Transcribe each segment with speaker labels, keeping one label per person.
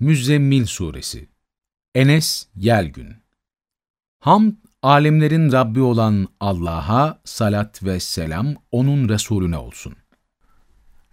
Speaker 1: Müzzemmil Suresi Enes Yelgün Hamd, alemlerin Rabbi olan Allah'a salat ve selam O'nun Resulüne olsun.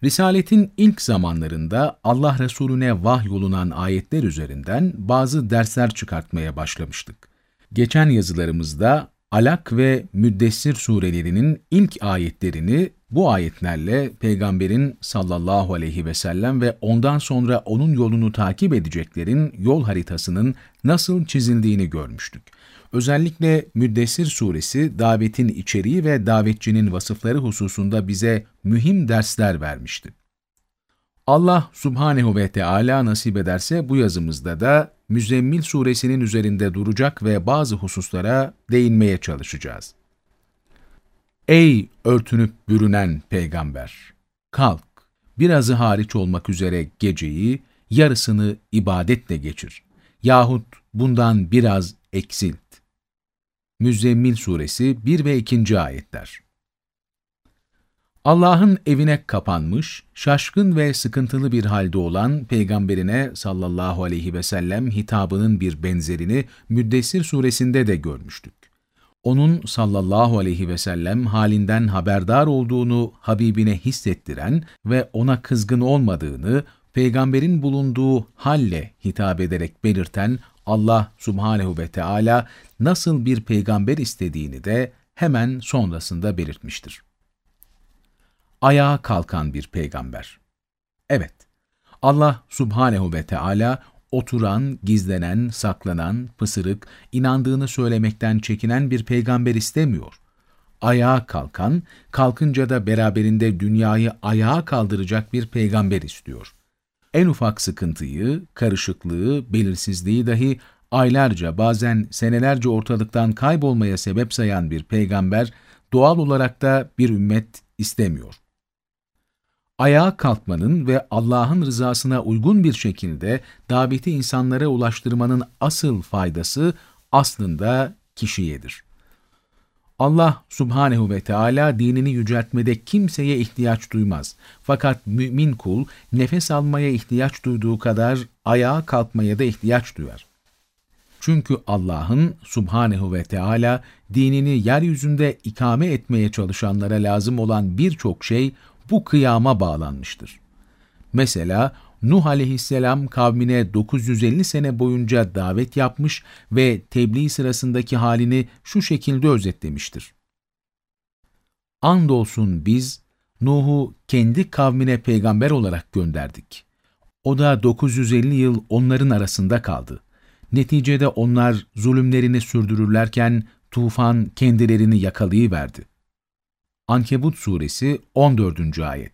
Speaker 1: Risaletin ilk zamanlarında Allah Resulüne vahyolunan ayetler üzerinden bazı dersler çıkartmaya başlamıştık. Geçen yazılarımızda Alak ve Müddessir surelerinin ilk ayetlerini bu ayetlerle Peygamberin sallallahu aleyhi ve sellem ve ondan sonra onun yolunu takip edeceklerin yol haritasının nasıl çizildiğini görmüştük. Özellikle Müddessir suresi davetin içeriği ve davetçinin vasıfları hususunda bize mühim dersler vermişti. Allah subhanehu ve Teala nasip ederse bu yazımızda da Müzzemmil suresinin üzerinde duracak ve bazı hususlara değinmeye çalışacağız. Ey örtünüp bürünen peygamber! Kalk, birazı hariç olmak üzere geceyi, yarısını ibadetle geçir. Yahut bundan biraz eksilt. Müzzemmil Suresi 1 ve 2. Ayetler Allah'ın evine kapanmış, şaşkın ve sıkıntılı bir halde olan Peygamberine sallallahu aleyhi ve sellem hitabının bir benzerini Müddessir suresinde de görmüştük. Onun sallallahu aleyhi ve sellem halinden haberdar olduğunu Habibine hissettiren ve ona kızgın olmadığını, peygamberin bulunduğu halle hitap ederek belirten Allah subhanehu ve Teala nasıl bir peygamber istediğini de hemen sonrasında belirtmiştir ayağa kalkan bir peygamber. Evet, Allah subhanehu ve Teala oturan, gizlenen, saklanan, pısırık, inandığını söylemekten çekinen bir peygamber istemiyor. Ayağa kalkan, kalkınca da beraberinde dünyayı ayağa kaldıracak bir peygamber istiyor. En ufak sıkıntıyı, karışıklığı, belirsizliği dahi aylarca bazen senelerce ortalıktan kaybolmaya sebep sayan bir peygamber doğal olarak da bir ümmet istemiyor ayağa kalkmanın ve Allah'ın rızasına uygun bir şekilde daveti insanlara ulaştırmanın asıl faydası aslında kişiyedir. Allah subhanehu ve Teala dinini yüceltmede kimseye ihtiyaç duymaz. Fakat mümin kul nefes almaya ihtiyaç duyduğu kadar ayağa kalkmaya da ihtiyaç duyar. Çünkü Allah'ın subhanehu ve Teala dinini yeryüzünde ikame etmeye çalışanlara lazım olan birçok şey bu kıyama bağlanmıştır. Mesela Nuh aleyhisselam kavmine 950 sene boyunca davet yapmış ve tebliğ sırasındaki halini şu şekilde özetlemiştir. Andolsun biz Nuh'u kendi kavmine peygamber olarak gönderdik. O da 950 yıl onların arasında kaldı. Neticede onlar zulümlerini sürdürürlerken tufan kendilerini yakalayıverdi. Ankebut suresi 14. ayet.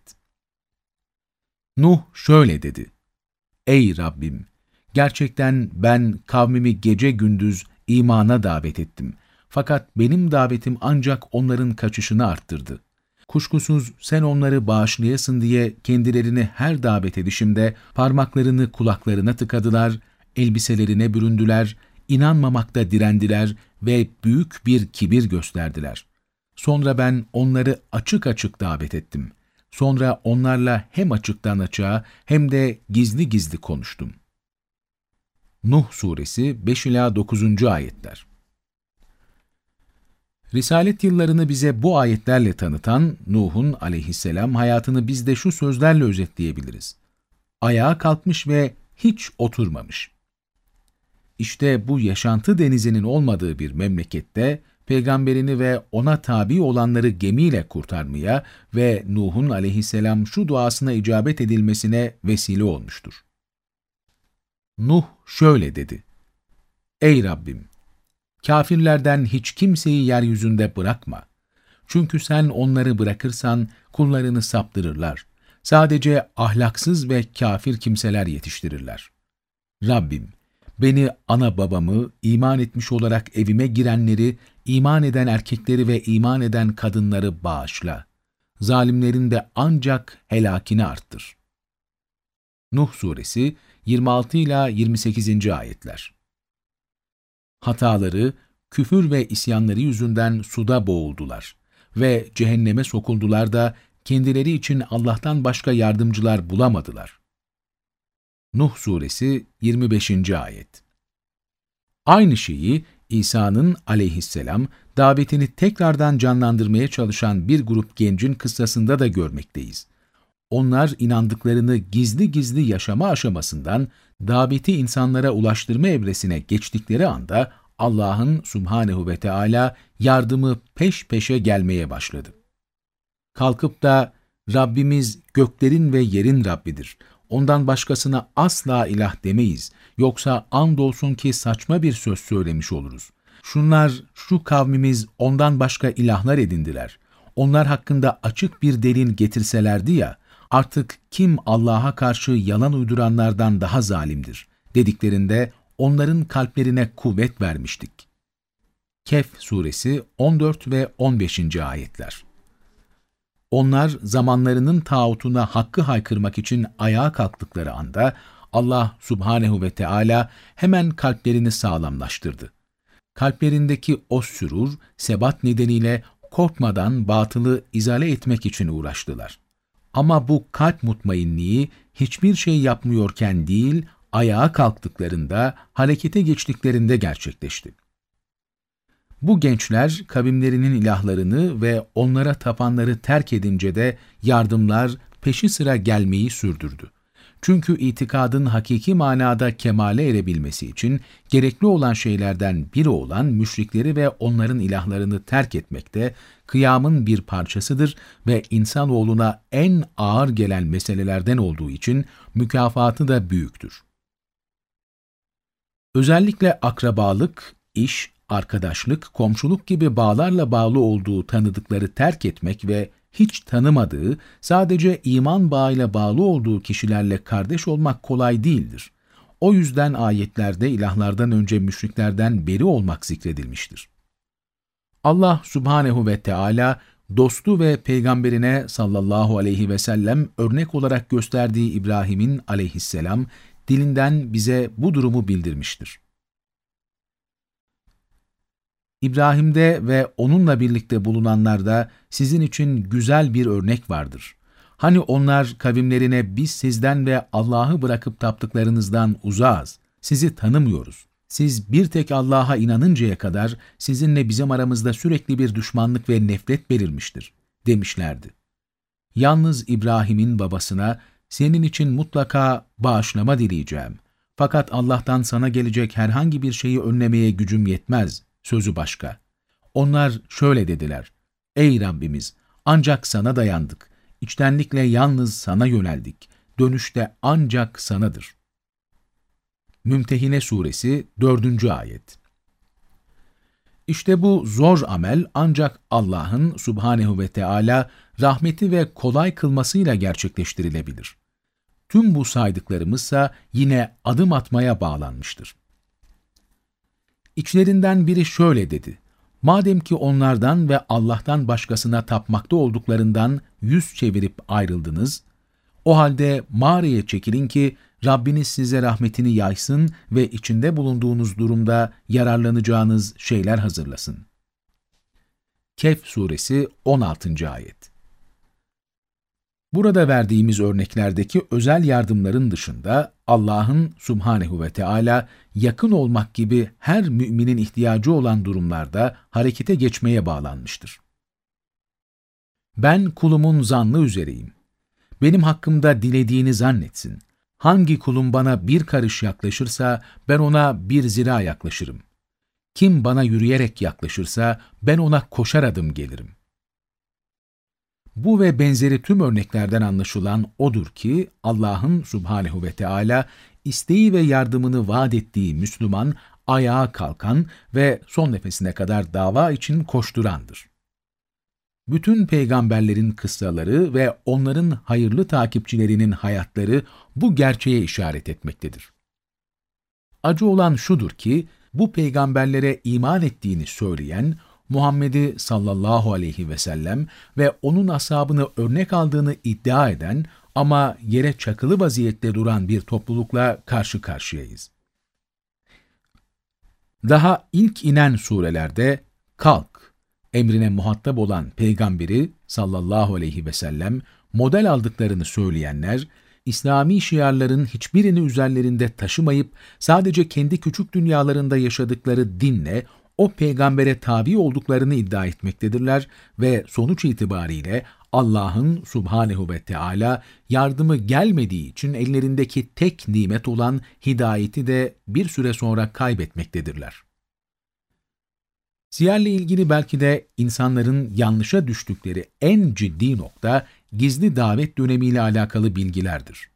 Speaker 1: Nuh şöyle dedi. Ey Rabbim! Gerçekten ben kavmimi gece gündüz imana davet ettim. Fakat benim davetim ancak onların kaçışını arttırdı. Kuşkusuz sen onları bağışlayasın diye kendilerini her davet edişimde parmaklarını kulaklarına tıkadılar, elbiselerine büründüler, inanmamakta direndiler ve büyük bir kibir gösterdiler. Sonra ben onları açık açık davet ettim. Sonra onlarla hem açıktan açığa hem de gizli gizli konuştum. Nuh Suresi 5 ila 9. ayetler. Risalet yıllarını bize bu ayetlerle tanıtan Nuh'un aleyhisselam hayatını biz de şu sözlerle özetleyebiliriz. Ayağa kalkmış ve hiç oturmamış. İşte bu yaşantı denizinin olmadığı bir memlekette peygamberini ve ona tabi olanları gemiyle kurtarmaya ve Nuh'un aleyhisselam şu duasına icabet edilmesine vesile olmuştur. Nuh şöyle dedi. Ey Rabbim! Kafirlerden hiç kimseyi yeryüzünde bırakma. Çünkü sen onları bırakırsan kullarını saptırırlar. Sadece ahlaksız ve kafir kimseler yetiştirirler. Rabbim, beni, ana babamı, iman etmiş olarak evime girenleri, iman eden erkekleri ve iman eden kadınları bağışla. Zalimlerin de ancak helakini arttır. Nuh Suresi 26 ila 28. ayetler. Hataları, küfür ve isyanları yüzünden suda boğuldular ve cehenneme sokuldular da kendileri için Allah'tan başka yardımcılar bulamadılar. Nuh Suresi 25. Ayet Aynı şeyi İsa'nın aleyhisselam davetini tekrardan canlandırmaya çalışan bir grup gencin kıssasında da görmekteyiz. Onlar inandıklarını gizli gizli yaşama aşamasından daveti insanlara ulaştırma evresine geçtikleri anda Allah'ın subhanehu ve Teala yardımı peş peşe gelmeye başladı. Kalkıp da Rabbimiz göklerin ve yerin Rabbidir. Ondan başkasına asla ilah demeyiz. Yoksa andolsun ki saçma bir söz söylemiş oluruz. Şunlar, şu kavmimiz ondan başka ilahlar edindiler. Onlar hakkında açık bir delil getirselerdi ya, artık kim Allah'a karşı yalan uyduranlardan daha zalimdir dediklerinde onların kalplerine kuvvet vermiştik. Kehf suresi 14 ve 15. ayetler Onlar zamanlarının tağutuna hakkı haykırmak için ayağa kalktıkları anda Allah subhanehu ve Teala hemen kalplerini sağlamlaştırdı. Kalplerindeki o sürur, sebat nedeniyle korkmadan batılı izale etmek için uğraştılar. Ama bu kalp mutmainliği hiçbir şey yapmıyorken değil, ayağa kalktıklarında, harekete geçtiklerinde gerçekleşti. Bu gençler kavimlerinin ilahlarını ve onlara tapanları terk edince de yardımlar peşi sıra gelmeyi sürdürdü. Çünkü itikadın hakiki manada kemale erebilmesi için gerekli olan şeylerden biri olan müşrikleri ve onların ilahlarını terk etmekte kıyamın bir parçasıdır ve insanoğluna en ağır gelen meselelerden olduğu için mükafatı da büyüktür. Özellikle akrabalık, iş, arkadaşlık, komşuluk gibi bağlarla bağlı olduğu tanıdıkları terk etmek ve hiç tanımadığı, sadece iman bağıyla bağlı olduğu kişilerle kardeş olmak kolay değildir. O yüzden ayetlerde ilahlardan önce müşriklerden beri olmak zikredilmiştir. Allah subhanehu ve Teala dostu ve peygamberine sallallahu aleyhi ve sellem örnek olarak gösterdiği İbrahim'in aleyhisselam dilinden bize bu durumu bildirmiştir. İbrahim'de ve onunla birlikte bulunanlarda sizin için güzel bir örnek vardır. Hani onlar kavimlerine biz sizden ve Allah'ı bırakıp taptıklarınızdan uzağız, sizi tanımıyoruz. Siz bir tek Allah'a inanıncaya kadar sizinle bizim aramızda sürekli bir düşmanlık ve nefret belirmiştir, demişlerdi. Yalnız İbrahim'in babasına senin için mutlaka bağışlama dileyeceğim. Fakat Allah'tan sana gelecek herhangi bir şeyi önlemeye gücüm yetmez sözü başka. Onlar şöyle dediler, Ey Rabbimiz! Ancak sana dayandık. İçtenlikle yalnız sana yöneldik. Dönüşte ancak sanadır. Mümtehine Suresi 4. Ayet İşte bu zor amel ancak Allah'ın subhanehu ve Teala rahmeti ve kolay kılmasıyla gerçekleştirilebilir. Tüm bu saydıklarımızsa yine adım atmaya bağlanmıştır. İçlerinden biri şöyle dedi. Madem ki onlardan ve Allah'tan başkasına tapmakta olduklarından yüz çevirip ayrıldınız, o halde mağaraya çekilin ki Rabbiniz size rahmetini yaysın ve içinde bulunduğunuz durumda yararlanacağınız şeyler hazırlasın. Kehf Suresi 16. Ayet Burada verdiğimiz örneklerdeki özel yardımların dışında Allah'ın subhanehu ve Teala yakın olmak gibi her müminin ihtiyacı olan durumlarda harekete geçmeye bağlanmıştır. Ben kulumun zannı üzereyim. Benim hakkımda dilediğini zannetsin. Hangi kulum bana bir karış yaklaşırsa ben ona bir zira yaklaşırım. Kim bana yürüyerek yaklaşırsa ben ona koşar adım gelirim. Bu ve benzeri tüm örneklerden anlaşılan odur ki Allah'ın subhanehu ve Teala isteği ve yardımını vaat ettiği Müslüman ayağa kalkan ve son nefesine kadar dava için koşturandır. Bütün peygamberlerin kıssaları ve onların hayırlı takipçilerinin hayatları bu gerçeğe işaret etmektedir. Acı olan şudur ki, bu peygamberlere iman ettiğini söyleyen, Muhammed'i sallallahu aleyhi ve sellem ve onun ashabını örnek aldığını iddia eden ama yere çakılı vaziyette duran bir toplulukla karşı karşıyayız. Daha ilk inen surelerde kalk emrine muhatap olan peygamberi sallallahu aleyhi ve sellem model aldıklarını söyleyenler, İslami şiarların hiçbirini üzerlerinde taşımayıp sadece kendi küçük dünyalarında yaşadıkları dinle o peygambere tabi olduklarını iddia etmektedirler ve sonuç itibariyle Allah'ın subhanehu ve Teala yardımı gelmediği için ellerindeki tek nimet olan hidayeti de bir süre sonra kaybetmektedirler. Siyerle ilgili belki de insanların yanlışa düştükleri en ciddi nokta gizli davet dönemiyle alakalı bilgilerdir.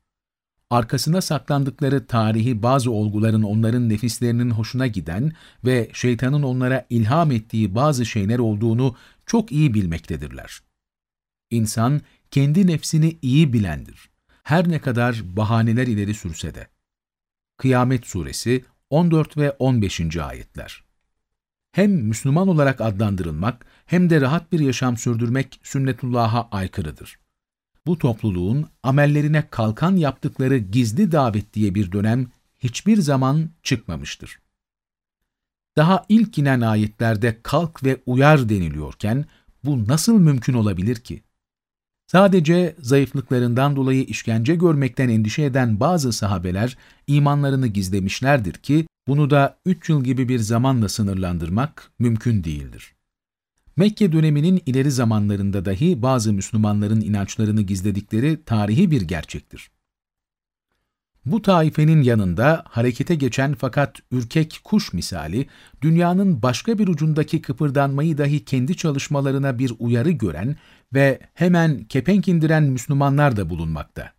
Speaker 1: Arkasına saklandıkları tarihi bazı olguların onların nefislerinin hoşuna giden ve şeytanın onlara ilham ettiği bazı şeyler olduğunu çok iyi bilmektedirler. İnsan kendi nefsini iyi bilendir. Her ne kadar bahaneler ileri sürse de. Kıyamet Suresi 14 ve 15. ayetler hem Müslüman olarak adlandırılmak hem de rahat bir yaşam sürdürmek sünnetullah'a aykırıdır. Bu topluluğun amellerine kalkan yaptıkları gizli davet diye bir dönem hiçbir zaman çıkmamıştır. Daha ilk inen ayetlerde kalk ve uyar deniliyorken bu nasıl mümkün olabilir ki? Sadece zayıflıklarından dolayı işkence görmekten endişe eden bazı sahabeler imanlarını gizlemişlerdir ki bunu da üç yıl gibi bir zamanla sınırlandırmak mümkün değildir. Mekke döneminin ileri zamanlarında dahi bazı Müslümanların inançlarını gizledikleri tarihi bir gerçektir. Bu taifenin yanında harekete geçen fakat ürkek kuş misali, dünyanın başka bir ucundaki kıpırdanmayı dahi kendi çalışmalarına bir uyarı gören ve hemen kepenk indiren Müslümanlar da bulunmakta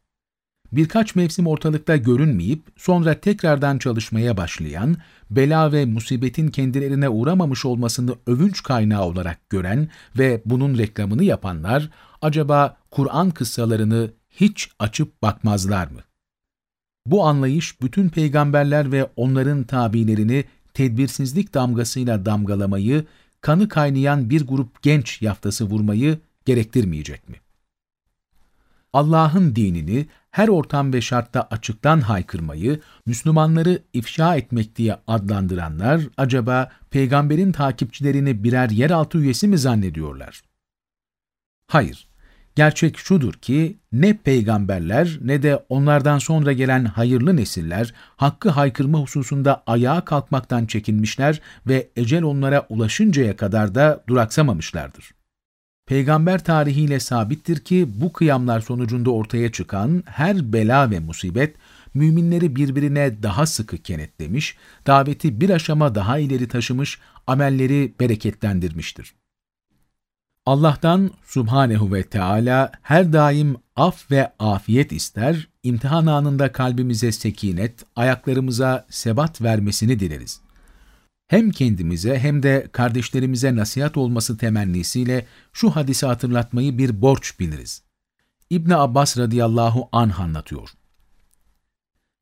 Speaker 1: birkaç mevsim ortalıkta görünmeyip sonra tekrardan çalışmaya başlayan, bela ve musibetin kendilerine uğramamış olmasını övünç kaynağı olarak gören ve bunun reklamını yapanlar, acaba Kur'an kıssalarını hiç açıp bakmazlar mı? Bu anlayış bütün peygamberler ve onların tabilerini tedbirsizlik damgasıyla damgalamayı, kanı kaynayan bir grup genç yaftası vurmayı gerektirmeyecek mi? Allah'ın dinini her ortam ve şartta açıktan haykırmayı, Müslümanları ifşa etmek diye adlandıranlar acaba peygamberin takipçilerini birer yeraltı üyesi mi zannediyorlar? Hayır. Gerçek şudur ki ne peygamberler ne de onlardan sonra gelen hayırlı nesiller hakkı haykırma hususunda ayağa kalkmaktan çekinmişler ve ecel onlara ulaşıncaya kadar da duraksamamışlardır. Peygamber tarihiyle sabittir ki bu kıyamlar sonucunda ortaya çıkan her bela ve musibet müminleri birbirine daha sıkı kenetlemiş, daveti bir aşama daha ileri taşımış, amelleri bereketlendirmiştir. Allah'tan Subhanehu ve Teala her daim af ve afiyet ister, imtihan anında kalbimize sekinet, ayaklarımıza sebat vermesini dileriz hem kendimize hem de kardeşlerimize nasihat olması temennisiyle şu hadisi hatırlatmayı bir borç biliriz. İbn Abbas radıyallahu anh anlatıyor.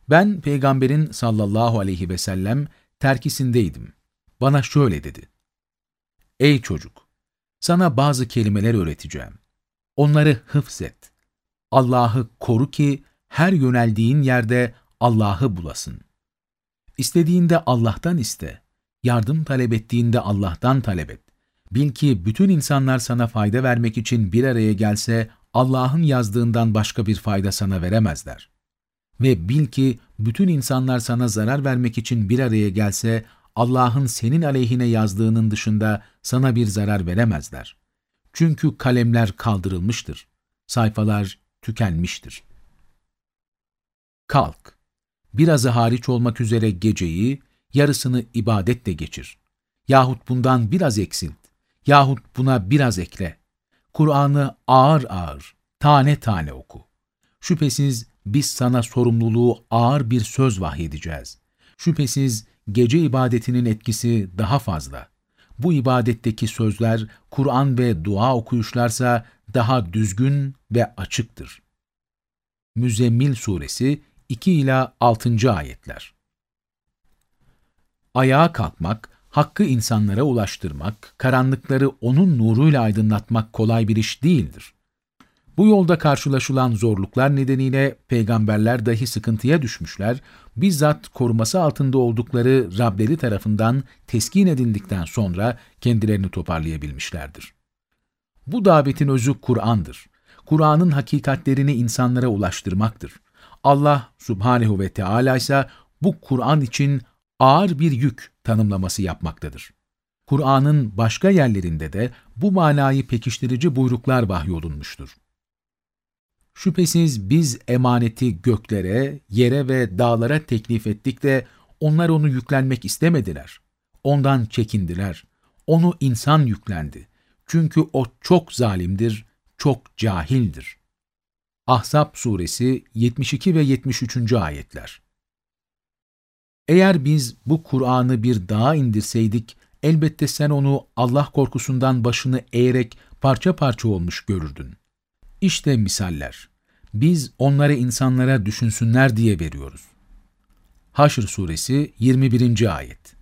Speaker 1: Ben peygamberin sallallahu aleyhi ve sellem terkisindeydim. Bana şöyle dedi. Ey çocuk! Sana bazı kelimeler öğreteceğim. Onları hıfzet. Allah'ı koru ki her yöneldiğin yerde Allah'ı bulasın. İstediğinde Allah'tan iste Yardım talep ettiğinde Allah'tan talep et. Bil ki bütün insanlar sana fayda vermek için bir araya gelse Allah'ın yazdığından başka bir fayda sana veremezler. Ve bil ki bütün insanlar sana zarar vermek için bir araya gelse Allah'ın senin aleyhine yazdığının dışında sana bir zarar veremezler. Çünkü kalemler kaldırılmıştır. Sayfalar tükenmiştir. Kalk. Birazı hariç olmak üzere geceyi, yarısını ibadetle geçir. Yahut bundan biraz eksilt, yahut buna biraz ekle. Kur'an'ı ağır ağır, tane tane oku. Şüphesiz biz sana sorumluluğu ağır bir söz vahyedeceğiz. Şüphesiz gece ibadetinin etkisi daha fazla. Bu ibadetteki sözler Kur'an ve dua okuyuşlarsa daha düzgün ve açıktır. Müzzemmil Suresi 2 ila 6. ayetler ayağa kalkmak, hakkı insanlara ulaştırmak, karanlıkları onun nuruyla aydınlatmak kolay bir iş değildir. Bu yolda karşılaşılan zorluklar nedeniyle peygamberler dahi sıkıntıya düşmüşler, bizzat koruması altında oldukları Rableri tarafından teskin edildikten sonra kendilerini toparlayabilmişlerdir. Bu davetin özü Kur'an'dır. Kur'an'ın hakikatlerini insanlara ulaştırmaktır. Allah subhanehu ve Teala ise bu Kur'an için ağır bir yük tanımlaması yapmaktadır. Kur'an'ın başka yerlerinde de bu manayı pekiştirici buyruklar vahyolunmuştur. Şüphesiz biz emaneti göklere, yere ve dağlara teklif ettik de onlar onu yüklenmek istemediler. Ondan çekindiler. Onu insan yüklendi. Çünkü o çok zalimdir, çok cahildir. Ahzab suresi 72 ve 73. ayetler. Eğer biz bu Kur'an'ı bir dağa indirseydik, elbette sen onu Allah korkusundan başını eğerek parça parça olmuş görürdün. İşte misaller. Biz onları insanlara düşünsünler diye veriyoruz. Haşr suresi 21. ayet.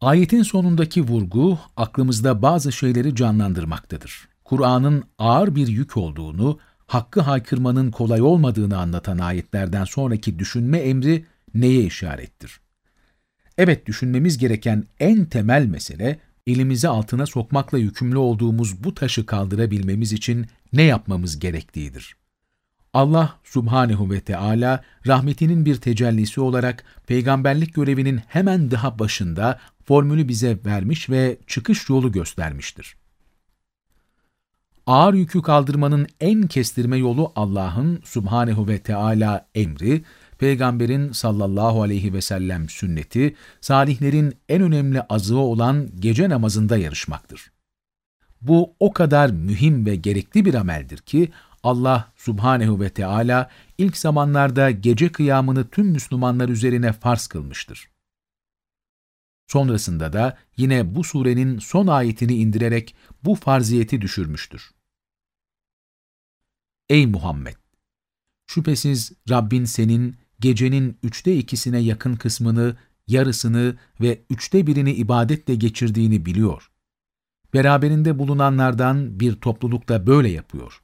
Speaker 1: Ayetin sonundaki vurgu aklımızda bazı şeyleri canlandırmaktadır. Kur'an'ın ağır bir yük olduğunu, hakkı haykırmanın kolay olmadığını anlatan ayetlerden sonraki düşünme emri neye işarettir? Evet düşünmemiz gereken en temel mesele, elimizi altına sokmakla yükümlü olduğumuz bu taşı kaldırabilmemiz için ne yapmamız gerektiğidir. Allah subhanehu ve Teala rahmetinin bir tecellisi olarak peygamberlik görevinin hemen daha başında formülü bize vermiş ve çıkış yolu göstermiştir. Ağır yükü kaldırmanın en kestirme yolu Allah'ın subhanehu ve Teala emri, peygamberin sallallahu aleyhi ve sellem sünneti, salihlerin en önemli azığı olan gece namazında yarışmaktır. Bu o kadar mühim ve gerekli bir ameldir ki Allah subhanehu ve Teala ilk zamanlarda gece kıyamını tüm Müslümanlar üzerine farz kılmıştır. Sonrasında da yine bu surenin son ayetini indirerek bu farziyeti düşürmüştür. Ey Muhammed! Şüphesiz Rabbin senin gecenin üçte ikisine yakın kısmını, yarısını ve üçte birini ibadetle geçirdiğini biliyor. Beraberinde bulunanlardan bir topluluk da böyle yapıyor.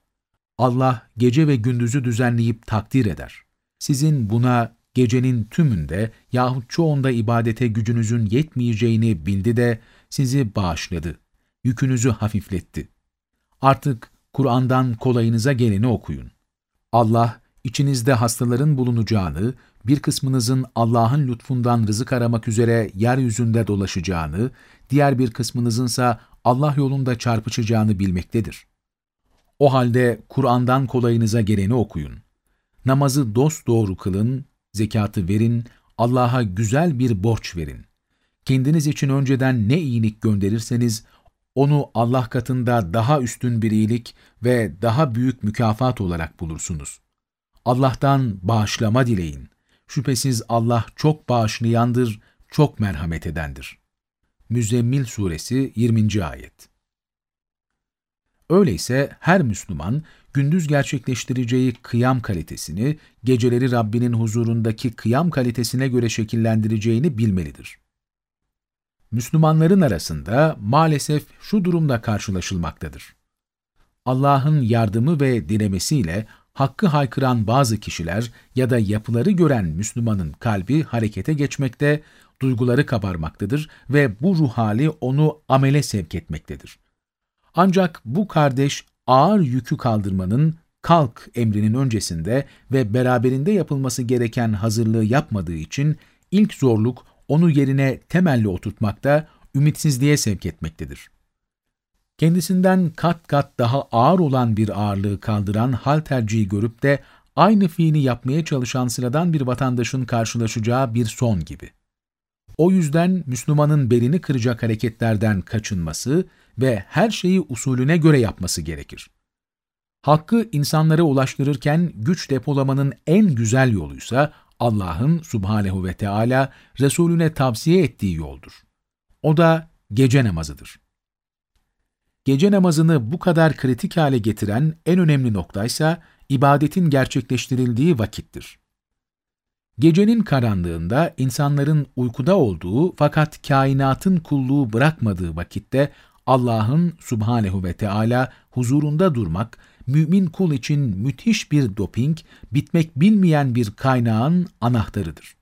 Speaker 1: Allah gece ve gündüzü düzenleyip takdir eder. Sizin buna gecenin tümünde yahut çoğunda ibadete gücünüzün yetmeyeceğini bildi de sizi bağışladı. Yükünüzü hafifletti. Artık Kur'an'dan kolayınıza geleni okuyun. Allah, içinizde hastaların bulunacağını, bir kısmınızın Allah'ın lütfundan rızık aramak üzere yeryüzünde dolaşacağını, diğer bir kısmınızınsa Allah yolunda çarpışacağını bilmektedir. O halde Kur'an'dan kolayınıza geleni okuyun. Namazı dost doğru kılın, zekatı verin, Allah'a güzel bir borç verin. Kendiniz için önceden ne iyilik gönderirseniz, onu Allah katında daha üstün bir iyilik ve daha büyük mükafat olarak bulursunuz. Allah'tan bağışlama dileyin. Şüphesiz Allah çok bağışlayandır, çok merhamet edendir. Müzzemmil Suresi 20. Ayet Öyleyse her Müslüman, gündüz gerçekleştireceği kıyam kalitesini, geceleri Rabbinin huzurundaki kıyam kalitesine göre şekillendireceğini bilmelidir. Müslümanların arasında maalesef şu durumda karşılaşılmaktadır. Allah'ın yardımı ve dilemesiyle hakkı haykıran bazı kişiler ya da yapıları gören Müslümanın kalbi harekete geçmekte, duyguları kabarmaktadır ve bu ruh hali onu amele sevk etmektedir. Ancak bu kardeş ağır yükü kaldırmanın kalk emrinin öncesinde ve beraberinde yapılması gereken hazırlığı yapmadığı için ilk zorluk onu yerine temelli oturtmakta, ümitsizliğe sevk etmektedir. Kendisinden kat kat daha ağır olan bir ağırlığı kaldıran hal tercihi görüp de aynı fiili yapmaya çalışan sıradan bir vatandaşın karşılaşacağı bir son gibi. O yüzden Müslümanın belini kıracak hareketlerden kaçınması ve her şeyi usulüne göre yapması gerekir. Hakkı insanlara ulaştırırken güç depolamanın en güzel yoluysa Allah'ın subhanehu ve Teala Resulüne tavsiye ettiği yoldur. O da gece namazıdır. Gece namazını bu kadar kritik hale getiren en önemli noktaysa ibadetin gerçekleştirildiği vakittir. Gecenin karanlığında insanların uykuda olduğu fakat kainatın kulluğu bırakmadığı vakitte Allah'ın subhanehu ve Teala huzurunda durmak, mümin kul için müthiş bir doping, bitmek bilmeyen bir kaynağın anahtarıdır.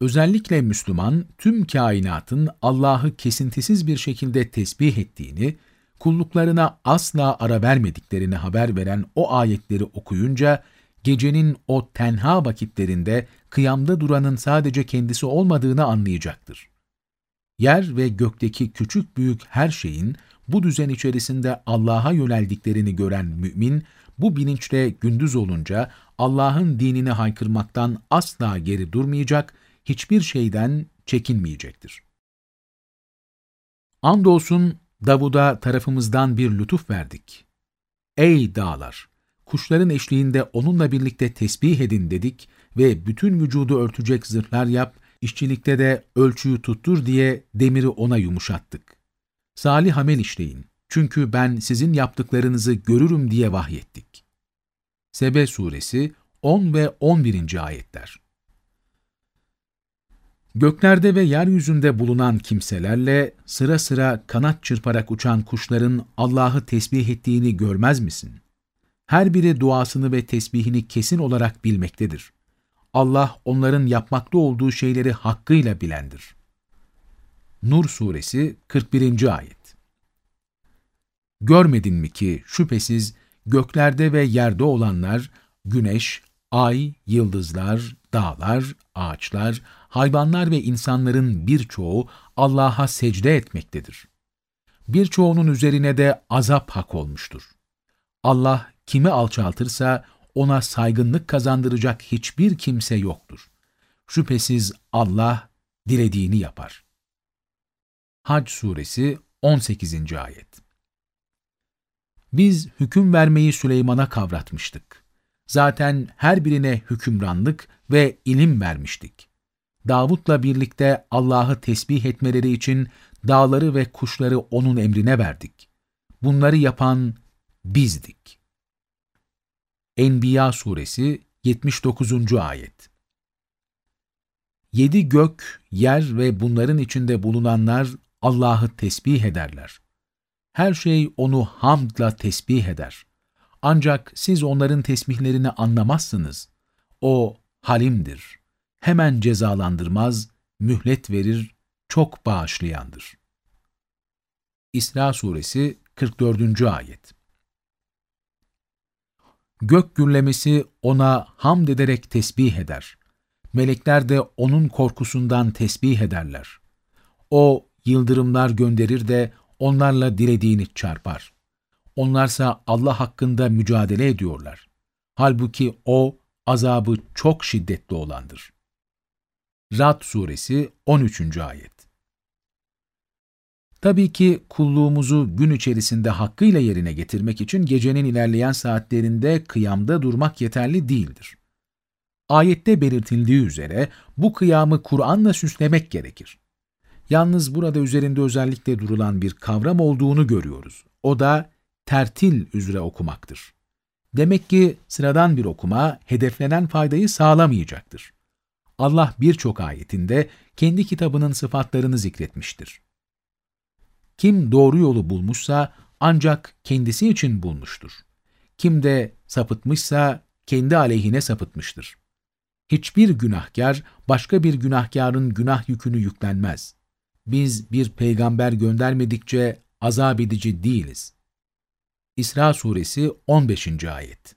Speaker 1: Özellikle Müslüman, tüm kainatın Allah'ı kesintisiz bir şekilde tesbih ettiğini, kulluklarına asla ara vermediklerini haber veren o ayetleri okuyunca, gecenin o tenha vakitlerinde kıyamda duranın sadece kendisi olmadığını anlayacaktır. Yer ve gökteki küçük büyük her şeyin bu düzen içerisinde Allah'a yöneldiklerini gören mümin, bu bilinçle gündüz olunca Allah'ın dinini haykırmaktan asla geri durmayacak, hiçbir şeyden çekinmeyecektir. Andolsun Davud'a tarafımızdan bir lütuf verdik. Ey dağlar! Kuşların eşliğinde onunla birlikte tesbih edin dedik ve bütün vücudu örtecek zırhlar yap, işçilikte de ölçüyü tuttur diye demiri ona yumuşattık. Salih amel işleyin, çünkü ben sizin yaptıklarınızı görürüm diye vahyettik. Sebe Suresi 10 ve 11. Ayetler Göklerde ve yeryüzünde bulunan kimselerle sıra sıra kanat çırparak uçan kuşların Allah'ı tesbih ettiğini görmez misin? Her biri duasını ve tesbihini kesin olarak bilmektedir. Allah onların yapmakta olduğu şeyleri hakkıyla bilendir. Nur Suresi 41. Ayet Görmedin mi ki şüphesiz göklerde ve yerde olanlar, güneş, ay, yıldızlar, dağlar, ağaçlar, hayvanlar ve insanların birçoğu Allah'a secde etmektedir. Birçoğunun üzerine de azap hak olmuştur. Allah kimi alçaltırsa ona saygınlık kazandıracak hiçbir kimse yoktur. Şüphesiz Allah dilediğini yapar. Hac Suresi 18. Ayet Biz hüküm vermeyi Süleyman'a kavratmıştık. Zaten her birine hükümranlık ve ilim vermiştik. Davut'la birlikte Allah'ı tesbih etmeleri için dağları ve kuşları onun emrine verdik. Bunları yapan bizdik. Enbiya Suresi 79. Ayet Yedi gök, yer ve bunların içinde bulunanlar Allah'ı tesbih ederler. Her şey onu hamdla tesbih eder. Ancak siz onların tesbihlerini anlamazsınız. O halimdir. Hemen cezalandırmaz, mühlet verir, çok bağışlayandır. İsra Suresi 44. Ayet Gök gürlemesi ona hamd ederek tesbih eder. Melekler de onun korkusundan tesbih ederler. O yıldırımlar gönderir de onlarla dilediğini çarpar. Onlarsa Allah hakkında mücadele ediyorlar. Halbuki O azabı çok şiddetli olandır. Rad Suresi 13. Ayet Tabii ki kulluğumuzu gün içerisinde hakkıyla yerine getirmek için gecenin ilerleyen saatlerinde kıyamda durmak yeterli değildir. Ayette belirtildiği üzere bu kıyamı Kur'an'la süslemek gerekir. Yalnız burada üzerinde özellikle durulan bir kavram olduğunu görüyoruz. O da tertil üzere okumaktır. Demek ki sıradan bir okuma hedeflenen faydayı sağlamayacaktır. Allah birçok ayetinde kendi kitabının sıfatlarını zikretmiştir. Kim doğru yolu bulmuşsa ancak kendisi için bulmuştur. Kim de sapıtmışsa kendi aleyhine sapıtmıştır. Hiçbir günahkar başka bir günahkarın günah yükünü yüklenmez. Biz bir peygamber göndermedikçe azap edici değiliz. İsra Suresi 15. Ayet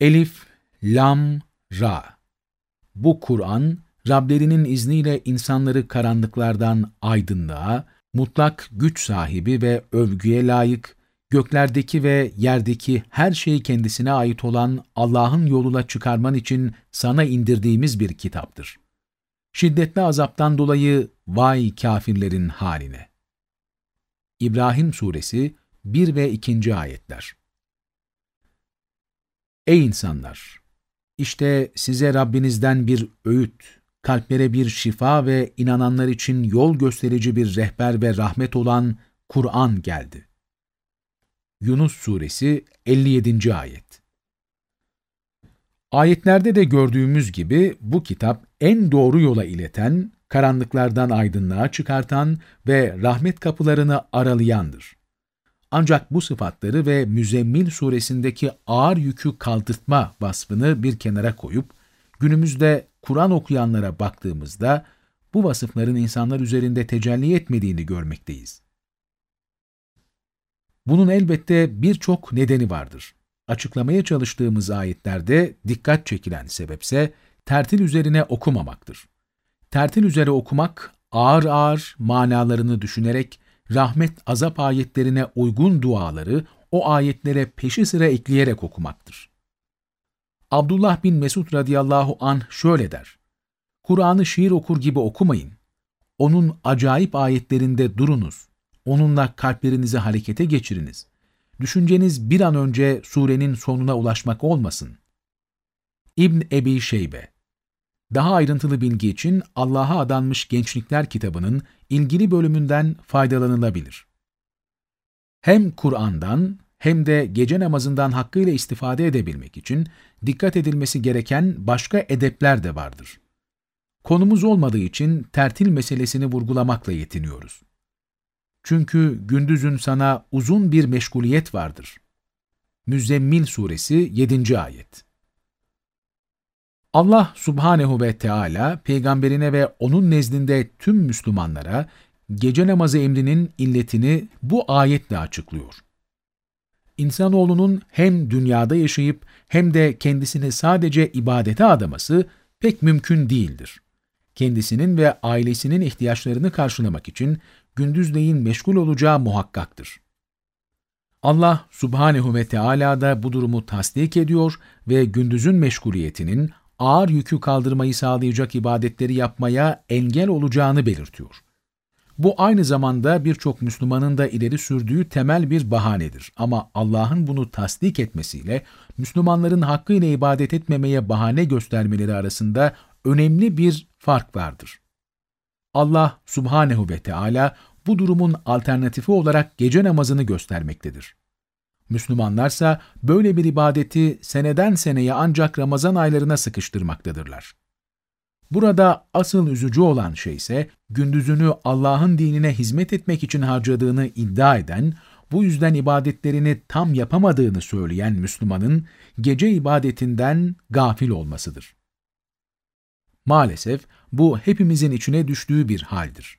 Speaker 1: Elif, Lam, Ra Bu Kur'an, Rablerinin izniyle insanları karanlıklardan aydınlığa, mutlak güç sahibi ve övgüye layık, göklerdeki ve yerdeki her şey kendisine ait olan Allah'ın yoluna çıkarman için sana indirdiğimiz bir kitaptır. Şiddetli azaptan dolayı vay kafirlerin haline. İbrahim Suresi 1 ve 2. Ayetler Ey insanlar! İşte size Rabbinizden bir öğüt, kalplere bir şifa ve inananlar için yol gösterici bir rehber ve rahmet olan Kur'an geldi. Yunus Suresi 57. Ayet Ayetlerde de gördüğümüz gibi bu kitap en doğru yola ileten, karanlıklardan aydınlığa çıkartan ve rahmet kapılarını aralayandır. Ancak bu sıfatları ve Müzzemmil suresindeki ağır yükü kaldırtma vasfını bir kenara koyup, günümüzde Kur'an okuyanlara baktığımızda bu vasıfların insanlar üzerinde tecelli etmediğini görmekteyiz. Bunun elbette birçok nedeni vardır. Açıklamaya çalıştığımız ayetlerde dikkat çekilen sebepse tertil üzerine okumamaktır. Tertil üzere okumak, ağır ağır manalarını düşünerek rahmet azap ayetlerine uygun duaları o ayetlere peşi sıra ekleyerek okumaktır. Abdullah bin Mesud radıyallahu an şöyle der. Kur'an'ı şiir okur gibi okumayın. Onun acayip ayetlerinde durunuz. Onunla kalplerinizi harekete geçiriniz. Düşünceniz bir an önce surenin sonuna ulaşmak olmasın. İbn Ebi Şeybe Daha ayrıntılı bilgi için Allah'a adanmış Gençlikler kitabının ilgili bölümünden faydalanılabilir. Hem Kur'an'dan hem de gece namazından hakkıyla istifade edebilmek için dikkat edilmesi gereken başka edepler de vardır. Konumuz olmadığı için tertil meselesini vurgulamakla yetiniyoruz. Çünkü gündüzün sana uzun bir meşguliyet vardır. Müzzemmil Suresi 7. Ayet Allah Subhanehu ve Teala peygamberine ve onun nezdinde tüm Müslümanlara gece namazı emrinin illetini bu ayetle açıklıyor. İnsanoğlunun hem dünyada yaşayıp hem de kendisini sadece ibadete adaması pek mümkün değildir. Kendisinin ve ailesinin ihtiyaçlarını karşılamak için gündüzleyin meşgul olacağı muhakkaktır. Allah subhanehu ve Teala da bu durumu tasdik ediyor ve gündüzün meşguliyetinin ağır yükü kaldırmayı sağlayacak ibadetleri yapmaya engel olacağını belirtiyor. Bu aynı zamanda birçok Müslümanın da ileri sürdüğü temel bir bahanedir. Ama Allah'ın bunu tasdik etmesiyle Müslümanların hakkıyla ibadet etmemeye bahane göstermeleri arasında önemli bir fark vardır. Allah subhanehu ve Teala bu durumun alternatifi olarak gece namazını göstermektedir. Müslümanlarsa böyle bir ibadeti seneden seneye ancak Ramazan aylarına sıkıştırmaktadırlar. Burada asıl üzücü olan şey ise gündüzünü Allah'ın dinine hizmet etmek için harcadığını iddia eden, bu yüzden ibadetlerini tam yapamadığını söyleyen Müslümanın gece ibadetinden gafil olmasıdır. Maalesef bu hepimizin içine düştüğü bir haldir.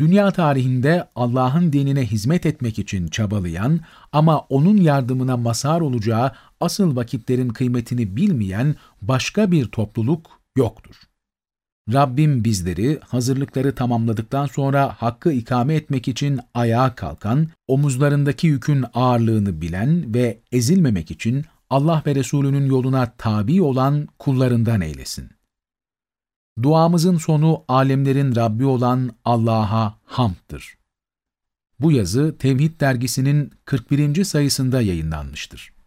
Speaker 1: Dünya tarihinde Allah'ın dinine hizmet etmek için çabalayan ama onun yardımına mazhar olacağı asıl vakitlerin kıymetini bilmeyen başka bir topluluk yoktur. Rabbim bizleri hazırlıkları tamamladıktan sonra hakkı ikame etmek için ayağa kalkan, omuzlarındaki yükün ağırlığını bilen ve ezilmemek için Allah ve Resulünün yoluna tabi olan kullarından eylesin. Duamızın sonu alemlerin Rabbi olan Allah'a hamddır. Bu yazı Tevhid dergisinin 41. sayısında yayınlanmıştır.